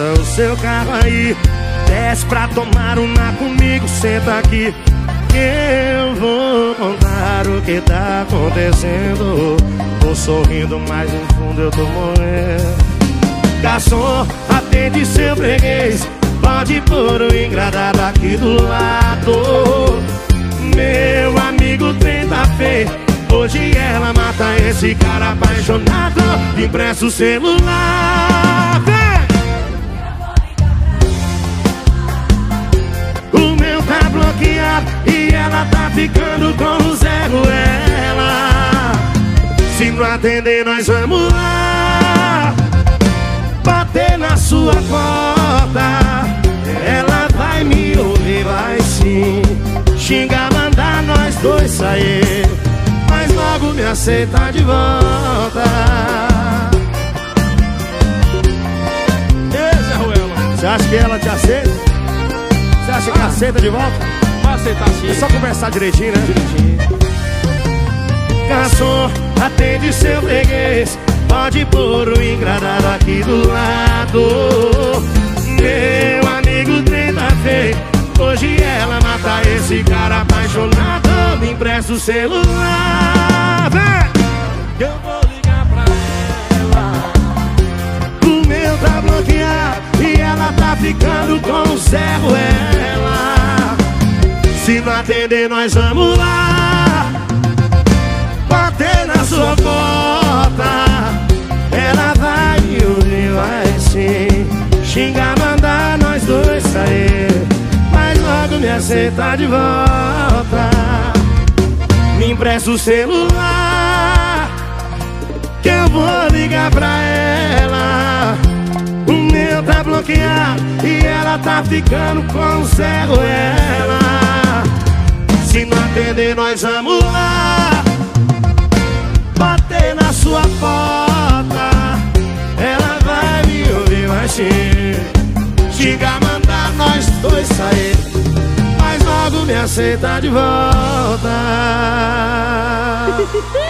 o seu carro aí. Desce pra tomar uma comigo, senta aqui. Eu vou contar o que tá acontecendo. Tô sorrindo, mas no fundo eu tô morrendo. Garçom, atende seu freguês. Pode pôr o engradado aqui do lado. Meu amigo, trem tá Hoje ela mata esse cara apaixonado. Empresta o celular. Vem! Ficando com o Zé Ruela. Se não atender nós vamos lá Bater na sua porta. Ela vai me ouvir, vai sim. Xingar, mandar nós dois sair. Logo me aceita de volta. Ei, Zé Ruela Você acha que ela te aceita? Você acha que aceita de volta? É só conversar direitinho, né? Garçom, atende seu freguês. Pode pôr o engradado aqui do lado. Meu amigo tenta ver. Hoje ela mata esse cara apaixonado. Me empresta o celular. Eu vou ligar pra ela. O meu tá bloqueado E ela tá ficando com atender nós vamos lá. Bater na sua porta. Ela vai me ouvir, vai sim. Xingar, mandar nós dois sair. Mas logo me aceitar de volta. Me empresta o celular que eu vou ligar pra ela. O meu tá bloqueado e ela tá ficando com o Zé Ruela Se não atender nós vamos lá. Bater na sua porta. Ela vai me ouvir, vai sim. Xingar, mandar nós dois sair. Mas logo me aceita de volta